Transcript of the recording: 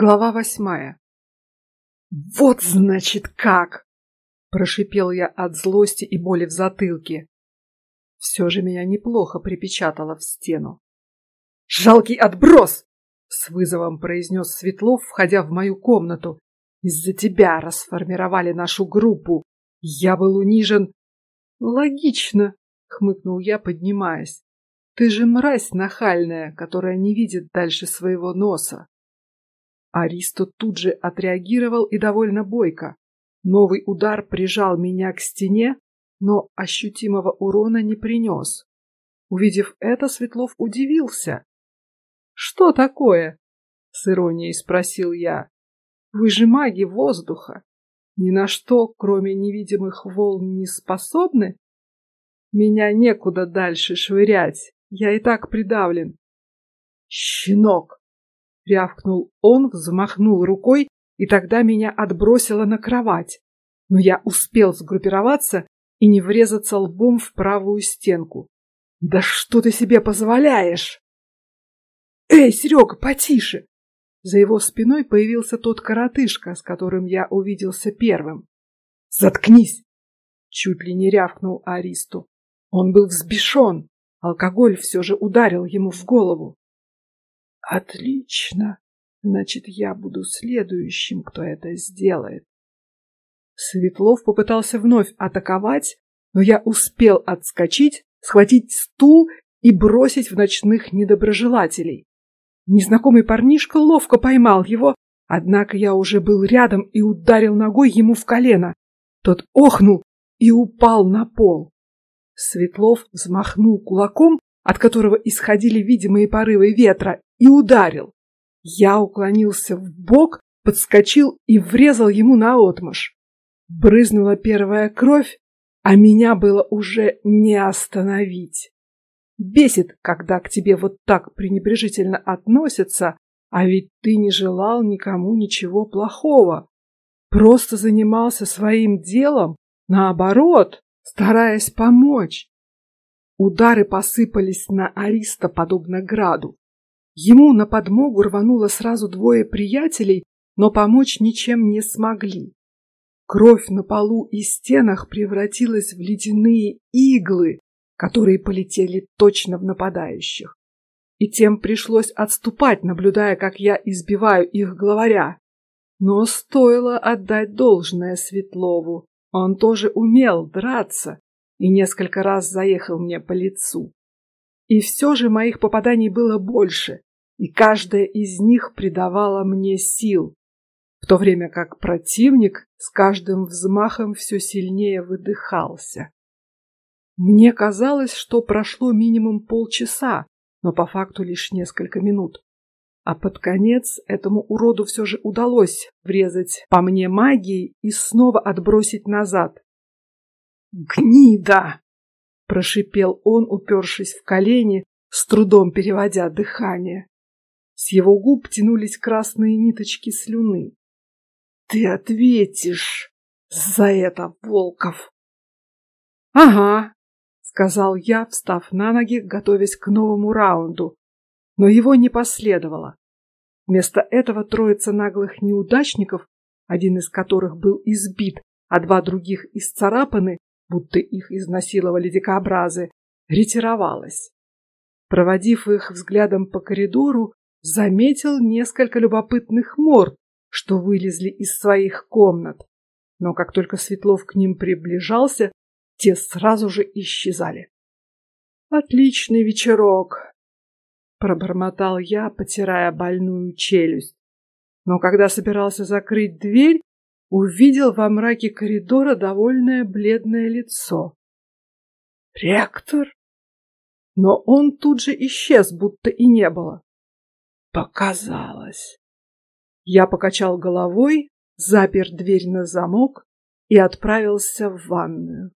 Глава восьмая. Вот значит как! Прошипел я от злости и боли в затылке. Все же меня неплохо припечатало в стену. Жалкий отброс! С вызовом произнес Светлов, входя в мою комнату. Из-за тебя расформировали нашу группу. Я был унижен. Логично, хмыкнул я, поднимаясь. Ты же мразь нахальная, которая не видит дальше своего носа. Аристо тут же отреагировал и довольно бойко. Новый удар прижал меня к стене, но ощутимого урона не принес. Увидев это, Светлов удивился. Что такое? С иронией спросил я. Вы же маги воздуха. Ни на что, кроме невидимых волн, не способны? Меня некуда дальше швырять. Я и так придавлен. Щенок! Рявкнул он, взмахнул рукой, и тогда меня отбросило на кровать. Но я успел сгруппироваться и не врезаться лбом в правую стенку. Да что ты себе позволяешь? Эй, Серега, потише! За его спиной появился тот коротышка, с которым я увиделся первым. Заткнись! Чуть ли не рявкнул Аристу. Он был взбешен. Алкоголь все же ударил ему в голову. Отлично. Значит, я буду следующим, кто это сделает. Светлов попытался вновь атаковать, но я успел отскочить, схватить стул и бросить в ночных недоброжелателей. Незнакомый парнишка ловко поймал его, однако я уже был рядом и ударил ногой ему в колено. Тот охнул и упал на пол. Светлов взмахнул кулаком, от которого исходили видимые порывы ветра, и ударил. Я уклонился в бок, подскочил и врезал ему на отмаш. Брызнула первая кровь, а меня было уже не остановить. Бесит, когда к тебе вот так пренебрежительно относятся, а ведь ты не желал никому ничего плохого. Просто занимался своим делом, наоборот, стараясь помочь. Удары посыпались на Ариста подобно граду. Ему на подмогу рвануло сразу двое приятелей, но помочь ничем не смогли. Кровь на полу и стенах превратилась в ледяные иглы, которые полетели точно в нападающих. И тем пришлось отступать, наблюдая, как я избиваю их главаря. Но стоило отдать должное Светлову. Он тоже умел драться и несколько раз заехал мне по лицу. И все же моих попаданий было больше, и каждая из них придавала мне сил, в то время как противник с каждым взмахом все сильнее выдыхался. Мне казалось, что прошло минимум полчаса, но по факту лишь несколько минут. А под конец этому уроду все же удалось врезать по мне магией и снова отбросить назад. Гнида! прошипел он, упершись в колени, с трудом переводя дыхание. С его губ тянулись красные ниточки слюны. Ты ответишь за это, Волков. Ага, сказал я, встав на ноги, готовясь к новому раунду, но его не последовало. Вместо этого троица наглых неудачников, один из которых был избит, а два других исцарапаны, будто их изнасиловали дикобразы, ретировалась. Проводив их взглядом по коридору, заметил несколько любопытных морд, что вылезли из своих комнат. Но как только Светлов к ним приближался, те сразу же исчезали. Отличный вечерок, пробормотал я, потирая больную челюсть. Но когда собирался закрыть дверь, увидел во мраке коридора довольное бледное лицо. Ректор? Но он тут же исчез, будто и не было. Показалось. Я покачал головой, запер дверь на замок и отправился в ванную.